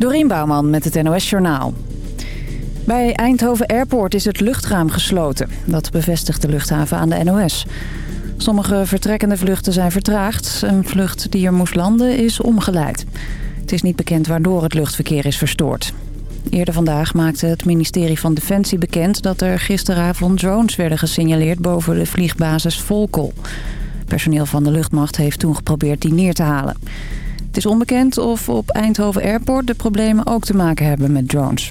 Dorien Bouwman met het NOS Journaal. Bij Eindhoven Airport is het luchtraam gesloten. Dat bevestigt de luchthaven aan de NOS. Sommige vertrekkende vluchten zijn vertraagd. Een vlucht die er moest landen is omgeleid. Het is niet bekend waardoor het luchtverkeer is verstoord. Eerder vandaag maakte het ministerie van Defensie bekend... dat er gisteravond drones werden gesignaleerd boven de vliegbasis Volkel. Personeel van de luchtmacht heeft toen geprobeerd die neer te halen. Het is onbekend of op Eindhoven Airport de problemen ook te maken hebben met drones.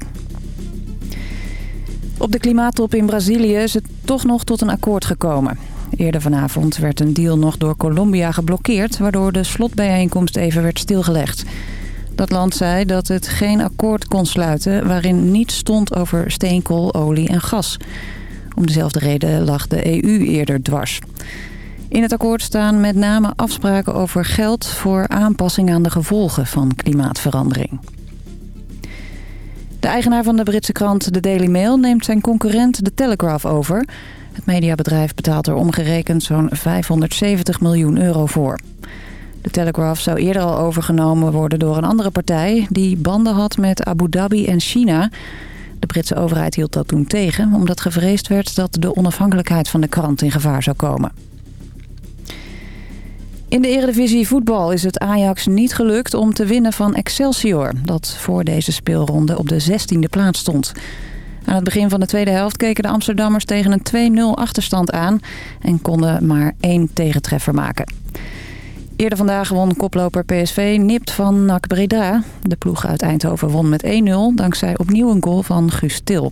Op de klimaattop in Brazilië is het toch nog tot een akkoord gekomen. Eerder vanavond werd een deal nog door Colombia geblokkeerd... waardoor de slotbijeenkomst even werd stilgelegd. Dat land zei dat het geen akkoord kon sluiten... waarin niets stond over steenkool, olie en gas. Om dezelfde reden lag de EU eerder dwars. In het akkoord staan met name afspraken over geld... voor aanpassing aan de gevolgen van klimaatverandering. De eigenaar van de Britse krant The Daily Mail neemt zijn concurrent The Telegraph over. Het mediabedrijf betaalt er omgerekend zo'n 570 miljoen euro voor. De Telegraph zou eerder al overgenomen worden door een andere partij... die banden had met Abu Dhabi en China. De Britse overheid hield dat toen tegen... omdat gevreesd werd dat de onafhankelijkheid van de krant in gevaar zou komen. In de Eredivisie voetbal is het Ajax niet gelukt om te winnen van Excelsior... dat voor deze speelronde op de 16e plaats stond. Aan het begin van de tweede helft keken de Amsterdammers tegen een 2-0 achterstand aan... en konden maar één tegentreffer maken. Eerder vandaag won koploper PSV nipt van NAC Breda. De ploeg uit Eindhoven won met 1-0 dankzij opnieuw een goal van Guus Til.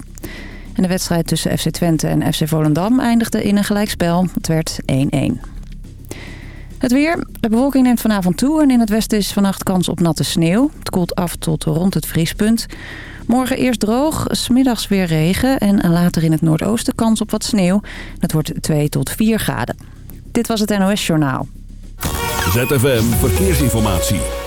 En de wedstrijd tussen FC Twente en FC Volendam eindigde in een gelijkspel. Het werd 1-1. Het weer. De bewolking neemt vanavond toe en in het westen is vannacht kans op natte sneeuw. Het koelt af tot rond het vriespunt. Morgen eerst droog, smiddags weer regen en later in het noordoosten kans op wat sneeuw. Het wordt 2 tot 4 graden. Dit was het NOS Journaal. ZFM Verkeersinformatie.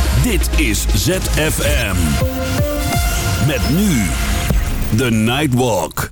Dit is ZFM. Met nu de Nightwalk.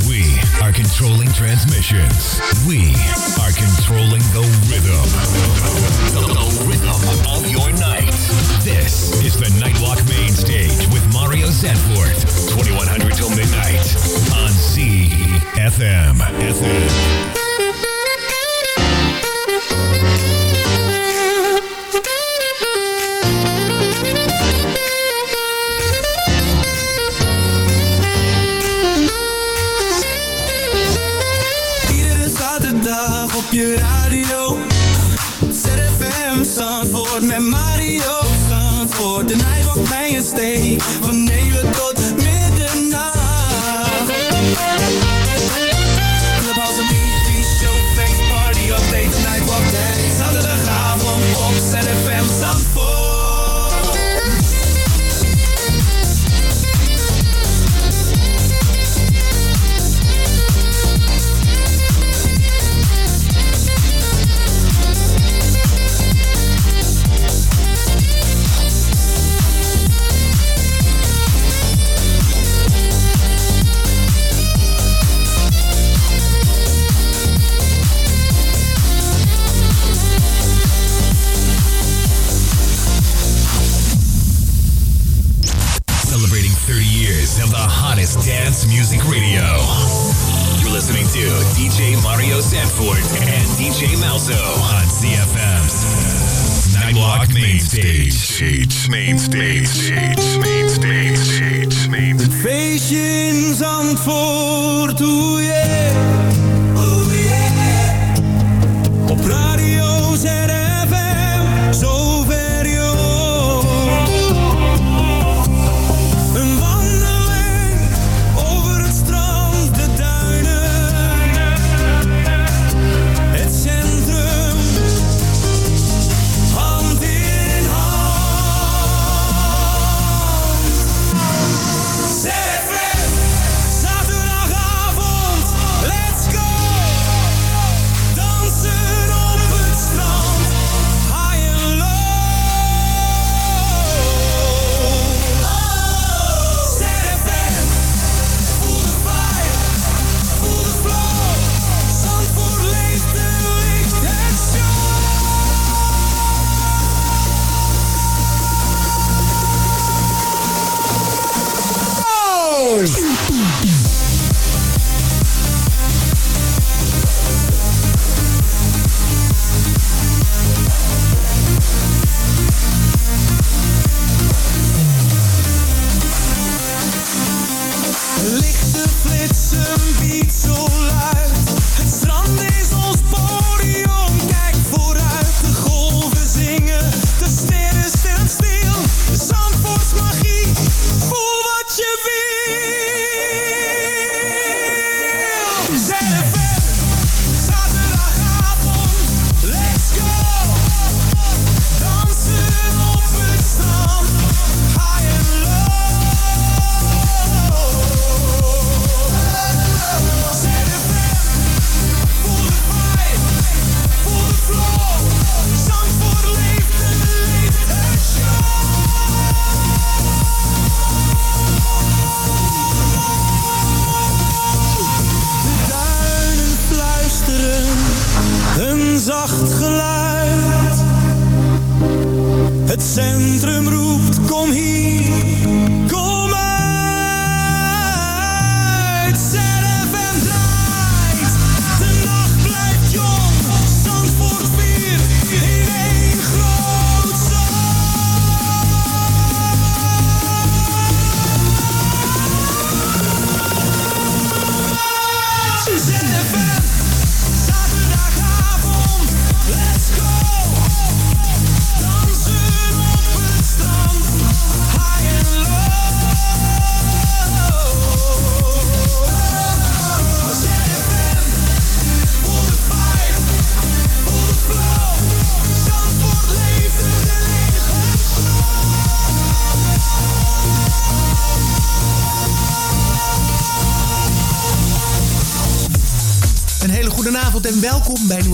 We are controlling transmissions. We are controlling the rhythm. The rhythm of your night. This is the Nightwalk Main Stage with Mario Zandvoort. 2100 till midnight on CFM. FM. Je radio. ZFM Zandvoort met Mario Zandvoort. De Nijbock bij je steek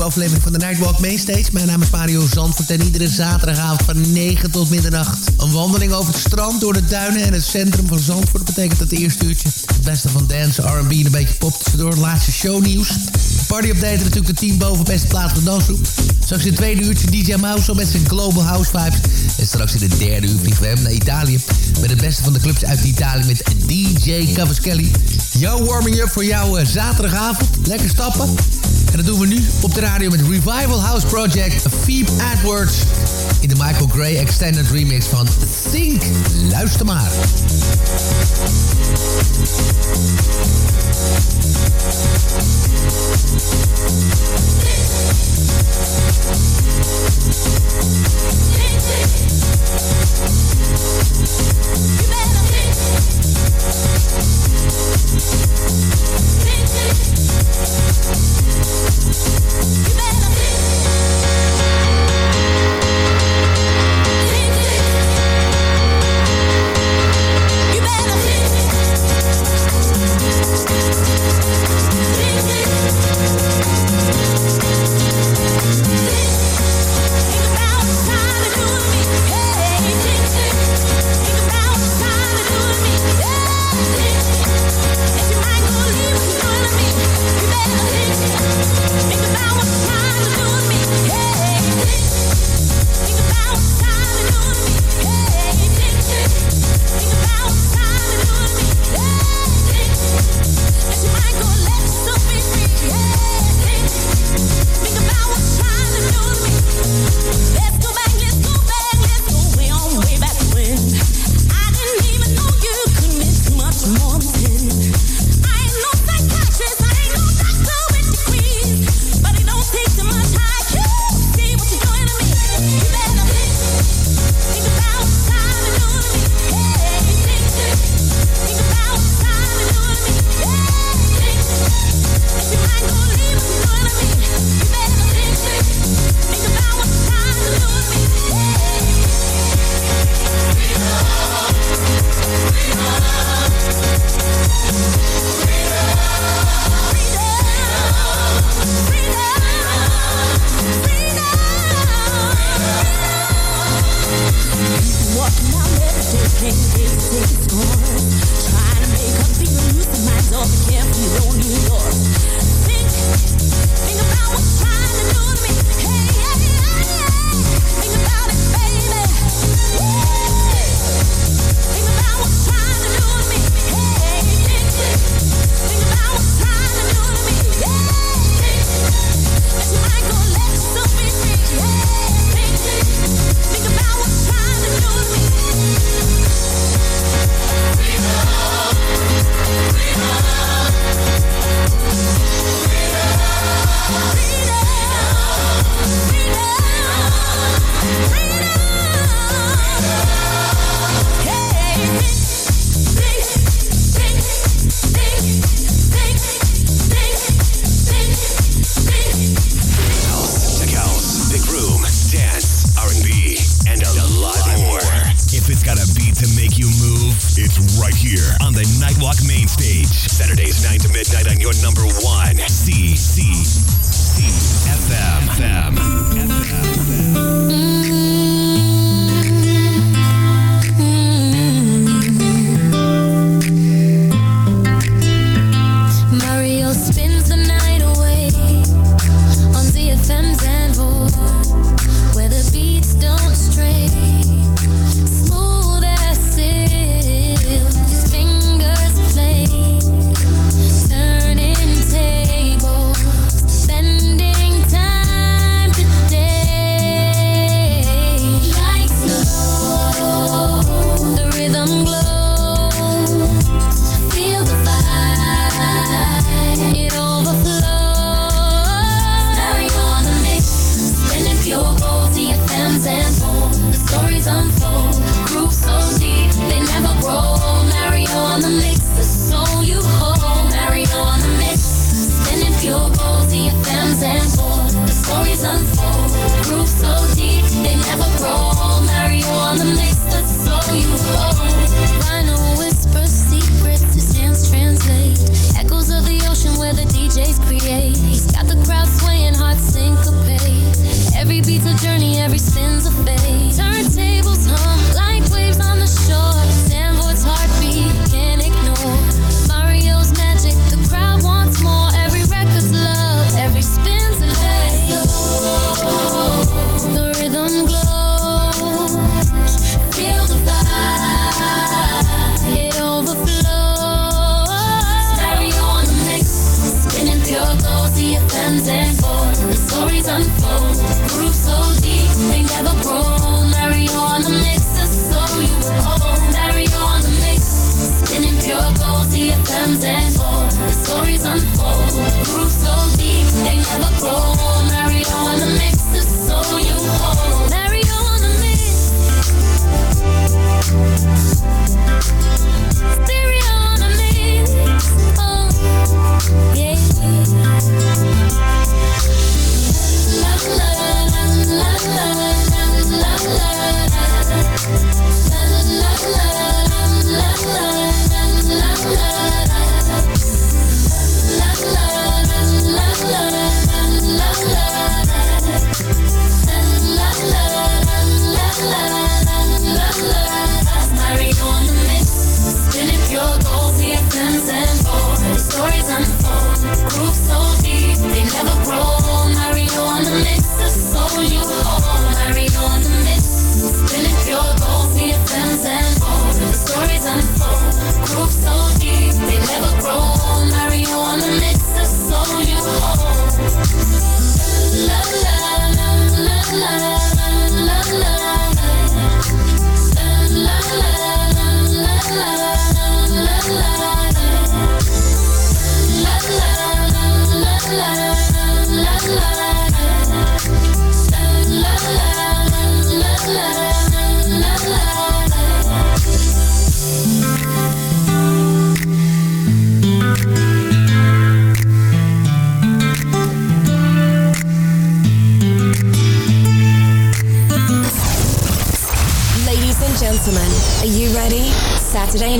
aflevering van de Nightwalk Mainstage. Mijn naam is Mario Zandvoort en iedere zaterdagavond van 9 tot middernacht... een wandeling over het strand, door de duinen en het centrum van Zandvoort. Dat betekent dat het eerste uurtje het beste van dance, R&B en een beetje pop tussendoor. Het laatste shownieuws. De party update natuurlijk de team boven beste plaats van dansgroep. Straks in het tweede uurtje DJ Mouse met zijn Global House Vibes. En straks in het derde uur vliegen we hem naar Italië... met het beste van de clubs uit Italië met DJ Cavaschelli. Jouw warming up voor jouw eh, zaterdagavond. Lekker stappen. En dat doen we nu op de radio met Revival House Project, Phoebe Edwards. In de Michael Gray Extended Remix van Think. Luister maar.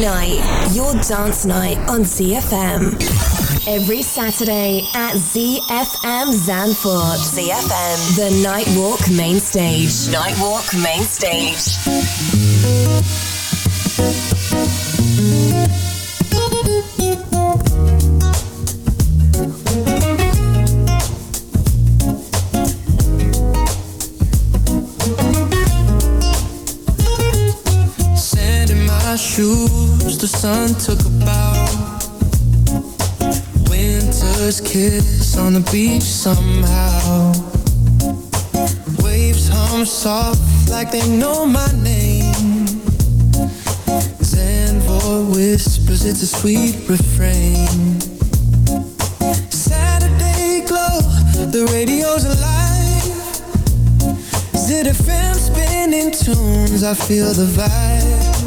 Night, your dance night on ZFM. Every Saturday at ZFM Zanfort. ZFM. The Nightwalk Main Stage. Nightwalk Main Stage. sun took a bow. Winter's kiss on the beach somehow. Waves hum soft like they know my name. Zanvor whispers, it's a sweet refrain. Saturday glow, the radio's alive. Zit FM spinning tunes, I feel the vibe.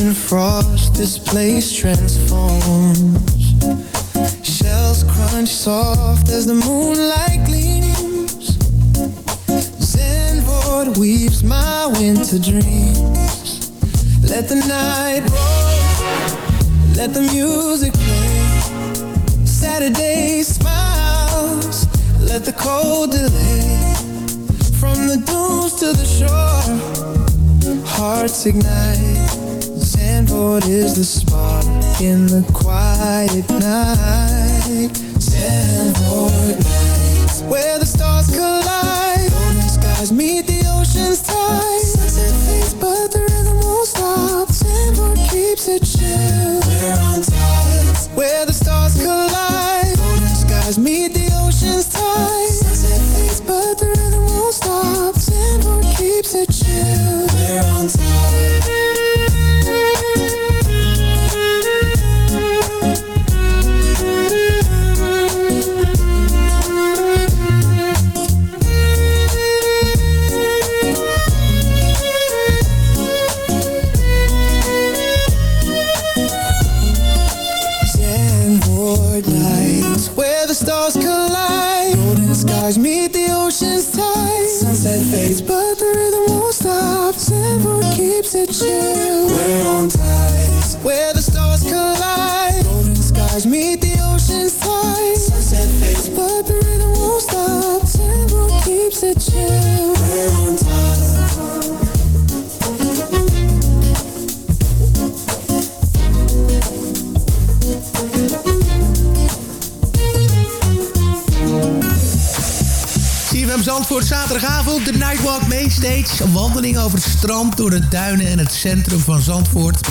In frost, this place transforms. Shells crunch soft as the moonlight gleams. Zenvoort weaves my winter dreams. Let the night roll, let the music play. Saturday smiles, let the cold delay. From the dunes to the shore, hearts ignite. Zandvoort is the spark in the quiet night. Zandvoort nights, where the stars collide. Golden skies meet the ocean's tide. Sunset fades, but the rhythm won't stop. Zandvoort keeps it chill. Zandvoort, zaterdagavond, de Nightwalk Mainstage. Een wandeling over het strand, door de duinen en het centrum van Zandvoort.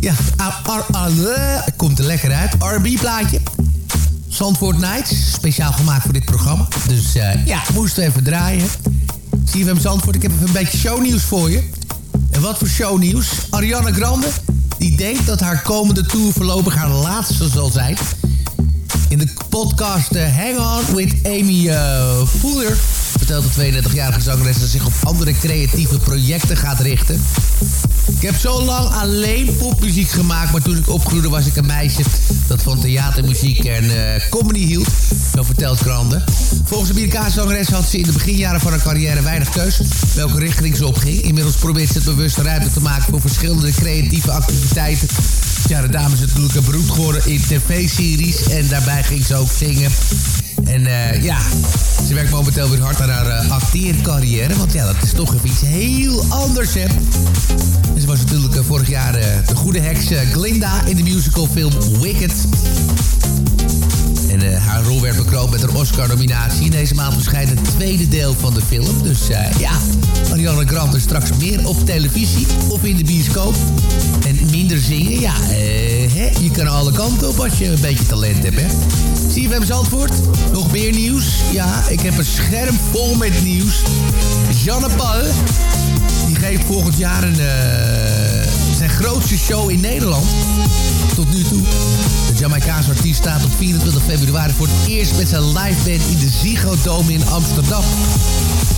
Ja, eh, komt er lekker uit. R&B-plaatje. Zandvoort Nights, speciaal gemaakt voor dit programma. Dus eh, ja, moesten even draaien. CFM Zandvoort, ik heb even een beetje shownieuws voor je. En wat voor shownieuws? Ariana Grande, die denkt dat haar komende tour voorlopig haar laatste zal zijn. In de podcast eh, Hang On with Amy uh, Fuller vertelt de 32-jarige zangeres zich op andere creatieve projecten gaat richten. Ik heb zo lang alleen popmuziek gemaakt, maar toen ik opgroeide was ik een meisje dat van theatermuziek en eh, comedy hield. Zo vertelt Grande. Volgens de Amerikaanse zangeres had ze in de beginjaren van haar carrière weinig keus welke richting ze opging. Inmiddels probeert ze het bewust ruimte te maken voor verschillende creatieve activiteiten. Ja, de dame is natuurlijk een beroemd geworden in tv-series en daarbij ging ze ook zingen. En eh, ja, ze werkt momenteel weer hard aan haar eh, acteercarrière. Want ja, dat is toch even iets heel anders, hè. Ze was natuurlijk eh, vorig jaar de goede heks Glinda in de musicalfilm Wicked. En haar rol werd bekroond met een Oscar-nominatie. Deze maand verschijnt het tweede deel van de film. Dus ja, Marianne Grande straks meer op televisie of in de bioscoop. Minder zingen, ja, eh, hè, je kan alle kanten op als je een beetje talent hebt, hè. CFM Zandvoort, nog meer nieuws? Ja, ik heb een scherm vol met nieuws. Jeanne Paul, die geeft volgend jaar een, eh, zijn grootste show in Nederland. Tot nu toe. De Jamaicaanse artiest staat op 24 februari voor het eerst met zijn live band in de Ziggo Dome in Amsterdam.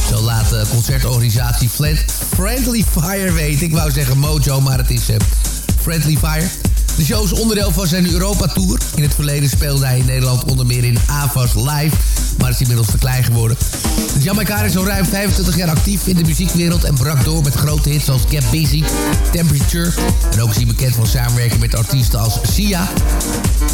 Zo laat de concertorganisatie Friendly Fire weten. Ik wou zeggen Mojo, maar het is eh, Friendly Fire. De show is onderdeel van zijn Europa-tour. In het verleden speelde hij in Nederland onder meer in AVAS Live, maar is inmiddels te klein geworden. De Jamaicaan is al ruim 25 jaar actief in de muziekwereld en brak door met grote hits als Get Busy, Temperature. En ook is hij bekend van samenwerking met artiesten als Sia,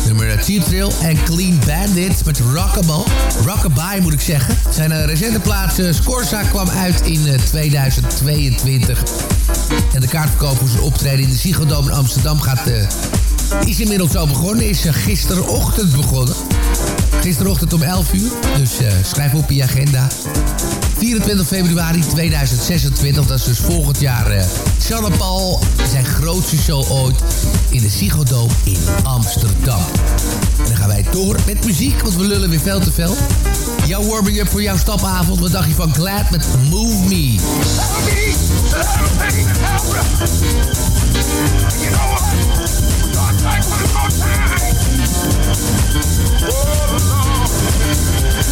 nummer Cheap Thrill en Clean Bandit met Rockabye. Rockabye moet ik zeggen. Zijn eh, recente plaats eh, Scorza kwam uit in eh, 2022. En de kaartverkoop voor zijn optreden in de Ziggo Dome in Amsterdam gaat, eh, is inmiddels al begonnen. Is eh, gisterochtend begonnen. Gisterochtend om 11 uur. Dus eh, schrijf op in je agenda. 24 februari 2026. Dat is dus volgend jaar uh, Paul. Zijn grootste show ooit in de Dome in Amsterdam. En dan gaan wij door met muziek, want we lullen weer veel te veel. Jouw warming-up voor jouw stapavond. Wat dacht je van Glad met Move Me? People listen to what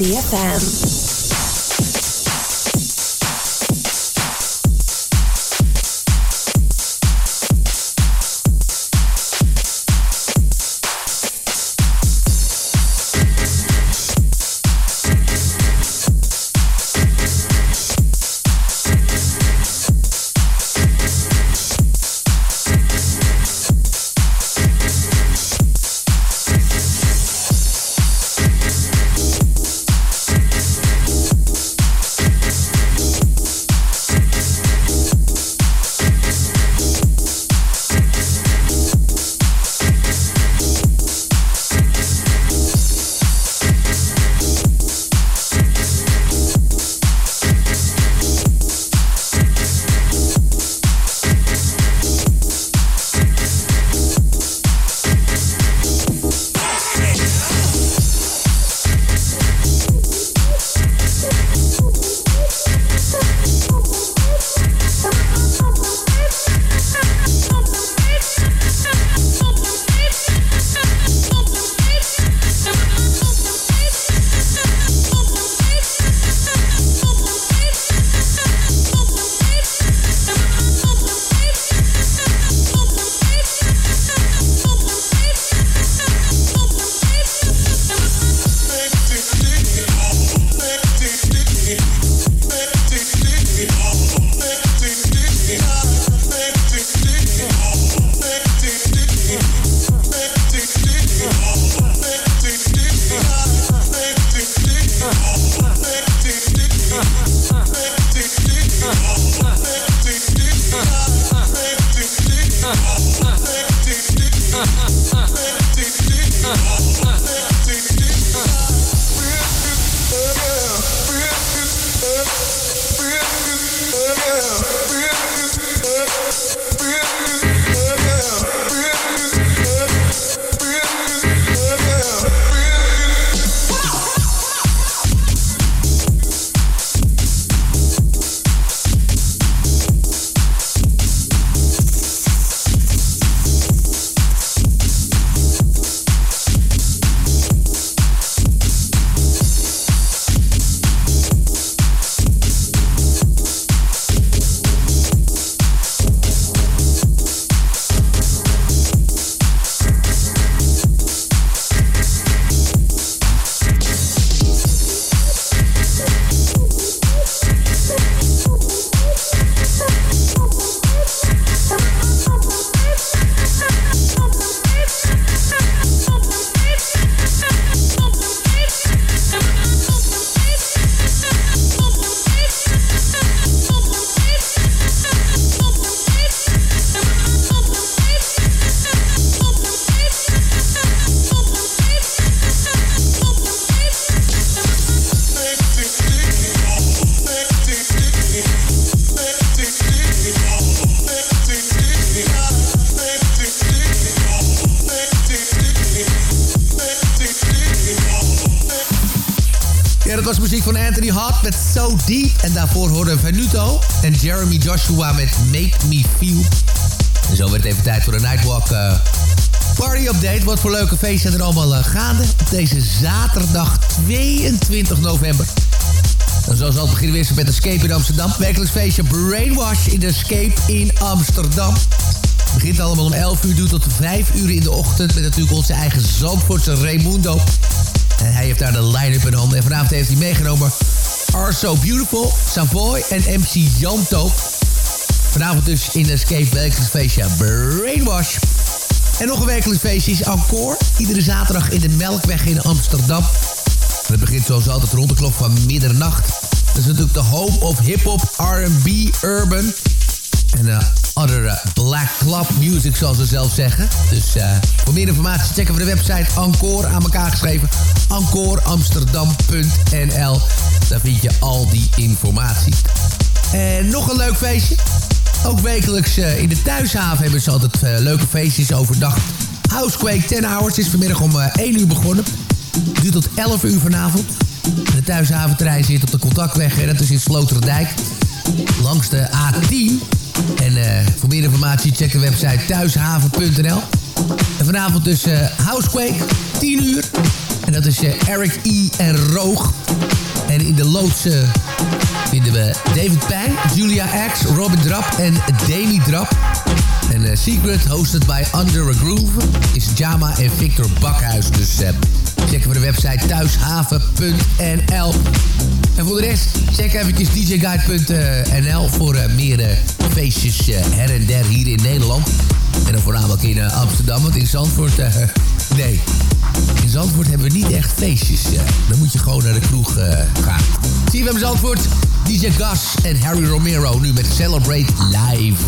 Night Jeremy Joshua met Make Me Feel. En zo werd het even tijd voor de Nightwalk uh, Party Update. Wat voor leuke feesten er allemaal uh, gaande op deze zaterdag 22 november. En zoals altijd beginnen we eerst met Escape in Amsterdam. Wekelijks feestje Brainwash in Escape in Amsterdam. Het begint allemaal om 11 uur, doet tot 5 uur in de ochtend... met natuurlijk onze eigen Zandvoortse Raimundo. En hij heeft daar de line-up in handen. En vanavond heeft hij meegenomen Are So Beautiful, Savoy en MC Janto. Vanavond dus in de Escape Brainwash. En nog een wekelijks feestje is Encore. Iedere zaterdag in de Melkweg in Amsterdam. En het begint zoals altijd rond de klok van middernacht. Dat is natuurlijk de home of hip-hop, RB, urban. En uh, other uh, black club music, zoals ze zelf zeggen. Dus uh, voor meer informatie checken we de website Encore aan elkaar geschreven. EncoreAmsterdam.nl Daar vind je al die informatie. En nog een leuk feestje. Ook wekelijks in de thuishaven hebben ze altijd leuke feestjes overdag. Housequake 10 Hours is vanmiddag om 1 uur begonnen. Duurt tot 11 uur vanavond. De thuishaventerrein zit op de contactweg en dat is in Sloterdijk. Langs de A10. En uh, voor meer informatie check de website thuishaven.nl. En vanavond dus uh, Housequake, 10 uur. En dat is uh, Eric E. en Roog. En in de loods vinden we David Pijn, Julia X, Robin Drap en Demi Drap. En Secret, hosted by Under a Groove, is Jama en Victor Bakhuis. Dus checken we de website thuishaven.nl. En voor de rest, check eventjes djguide.nl voor uh, meer uh, feestjes uh, her en der hier in Nederland. En dan voornamelijk in Amsterdam, want in Zandvoort... nee, in Zandvoort hebben we niet echt feestjes. dan moet je gewoon naar de kroeg gaan. Zie je Zandvoort, DJ Gas en Harry Romero nu met Celebrate Live.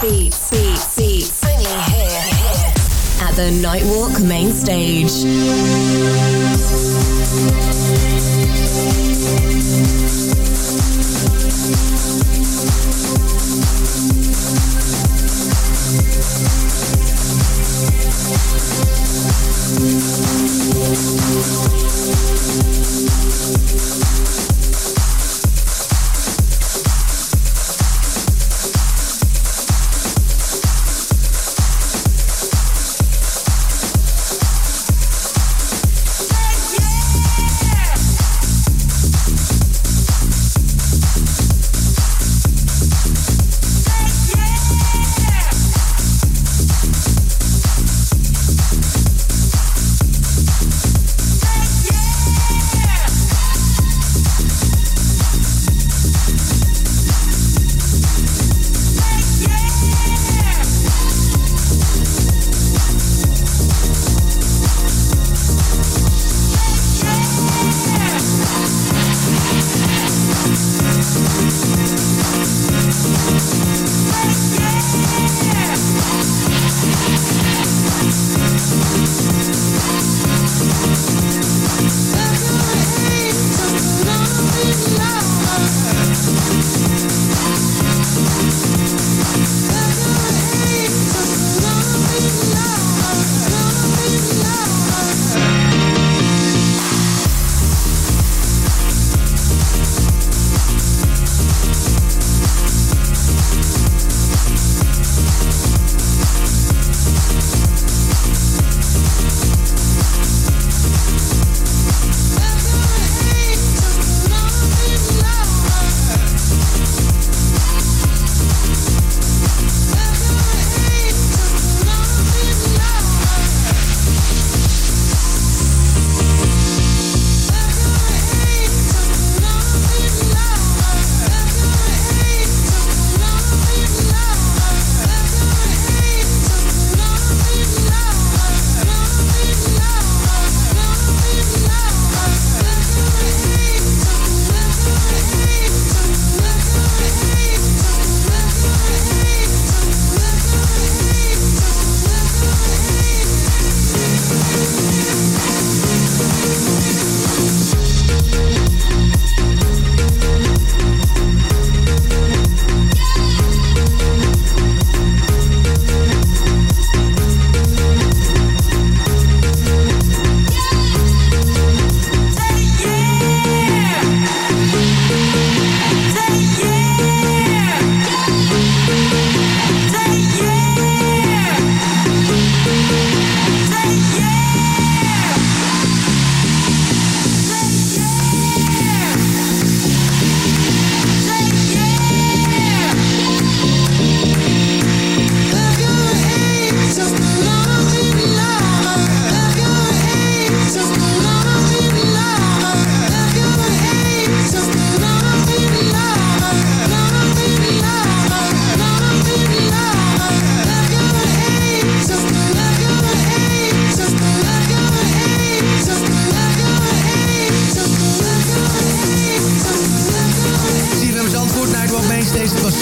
Beats, beats, beats. Only here, here. At the Nightwalk main stage.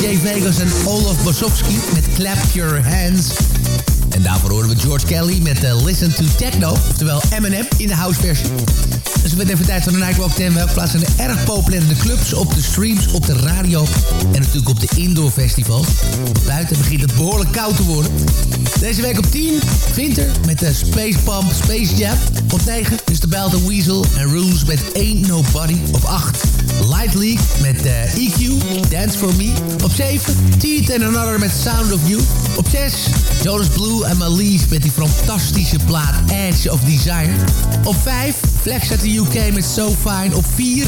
Jay Vegas en Olaf Bosowski met Clap Your Hands. En daarvoor horen we George Kelly met uh, Listen to Techno. Oftewel Eminem in de houseversie. Dus het werd even tijd voor de Nightwalk 10. Welke plaatsen zijn erg populair in de clubs, op de streams, op de radio... en natuurlijk op de indoor festivals. Buiten begint het behoorlijk koud te worden. Deze week op 10, Winter met de Space Pump Space Jam. Op 9 is de Belt Weasel en Rules met Ain't Nobody. Op 8, Light League met uh, EQ, Dance For Me. Op 7, Teeth and Another met Sound of You. Op 6, Jonas Blue en Malise met die fantastische plaat Edge of Desire. Op 5, Flex uit de UK met So Fine. Op 4,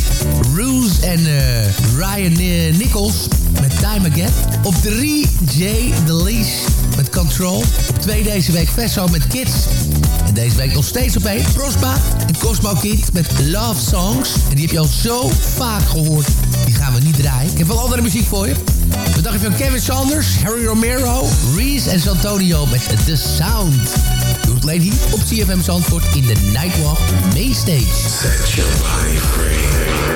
Rules en uh, Ryan uh, Nichols met Time Again. Op 3, Jay Delise met Control. 2 deze week Vesso met Kids. En deze week nog steeds op 1, Prospa en Cosmo Kid met Love Songs. En die heb je al zo vaak gehoord. Die gaan we niet draaien. Ik heb wel andere muziek voor je. Wat dacht je van Kevin Sanders, Harry Romero, Reese en Santonio met The Sound. Doe het alleen hier op CFM Zandvoort in de Nightwalk Mainstage. Set your free.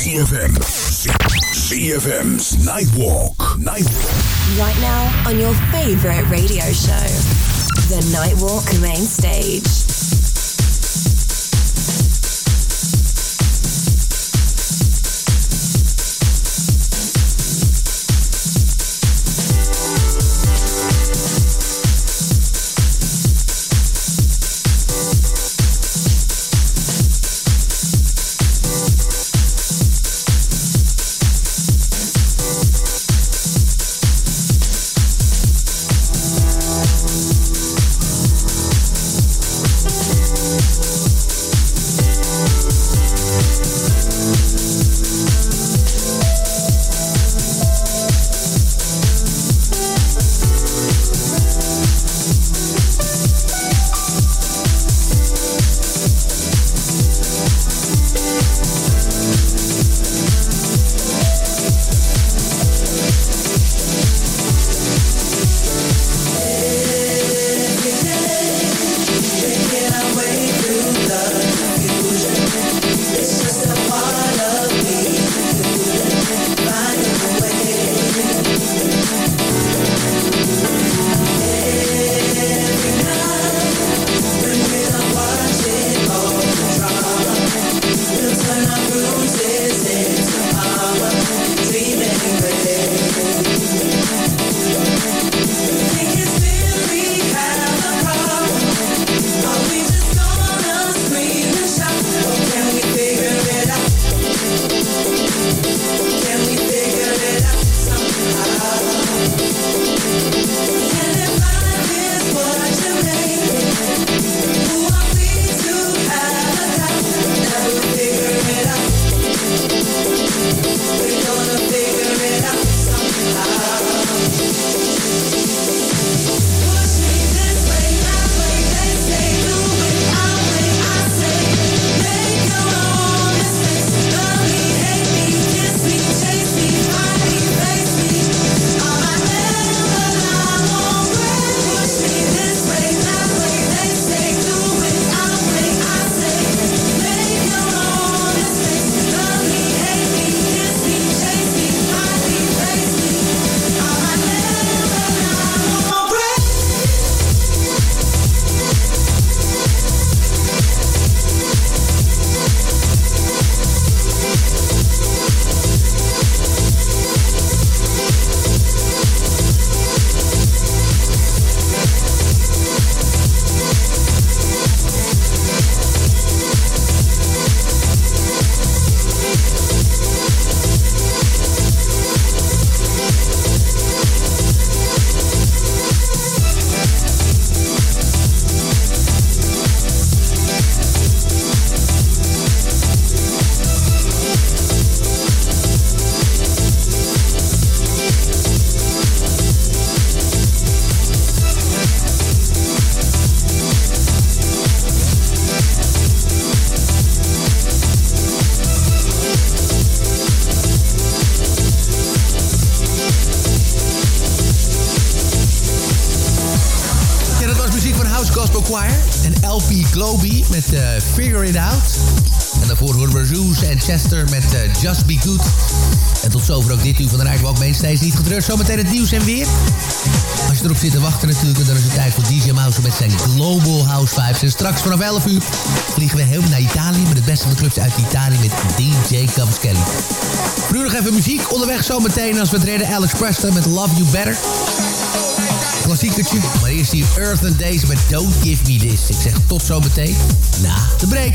ZFM, ZFM's Nightwalk, Nightwalk. Right now on your favorite radio show. The Nightwalk Main Stage. Just Be Good. En tot zover ook dit uur van de Nightwalk Mainstage. Niet getreurd, zometeen het nieuws en weer. Als je erop zit te wachten natuurlijk, dan is het tijd voor DJ Mouse met zijn Global House Vibes. En straks vanaf 11 uur vliegen we helemaal naar Italië... met het beste van de clubs uit Italië met DJ Kelly. Nu nog even muziek. Onderweg zometeen als we het redden Alex Preston met Love You Better. Klassiekertje. Maar eerst die Earth and Days met Don't Give Me This. Ik zeg tot zometeen na de break.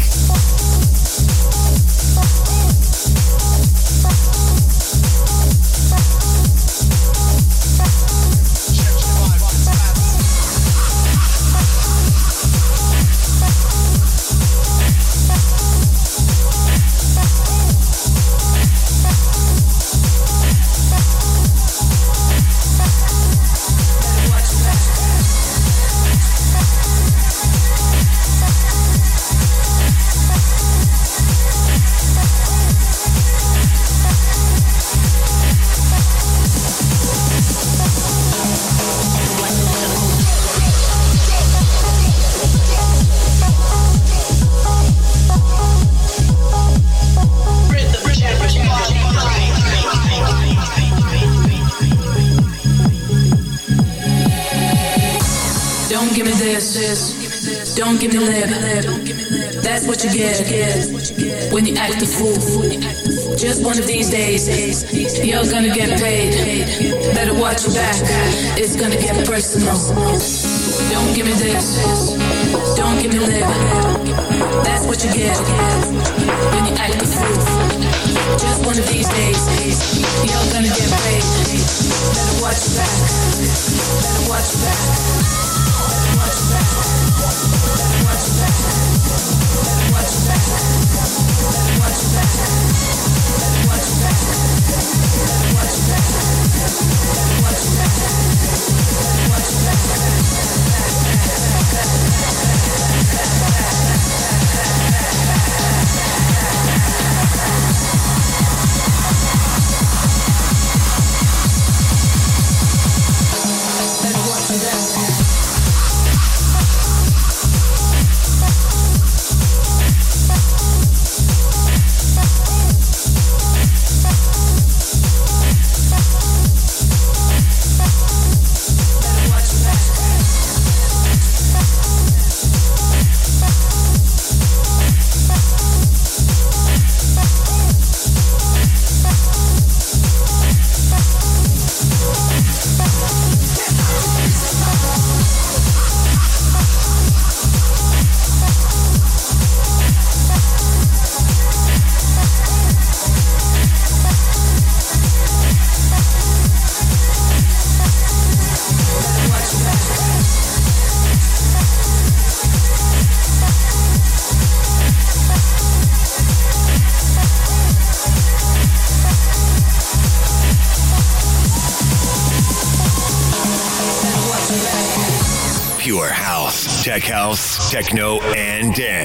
You're gonna get paid. Better watch your back. It's gonna get personal. Don't give me this. Don't give me lip. That's what you get when you act a fool. Just one of these days, you're gonna get paid. Better watch your back. Better watch your back. Better watch your back. Better watch your back. Better watch your back. Better watch your back. Techno, and dance.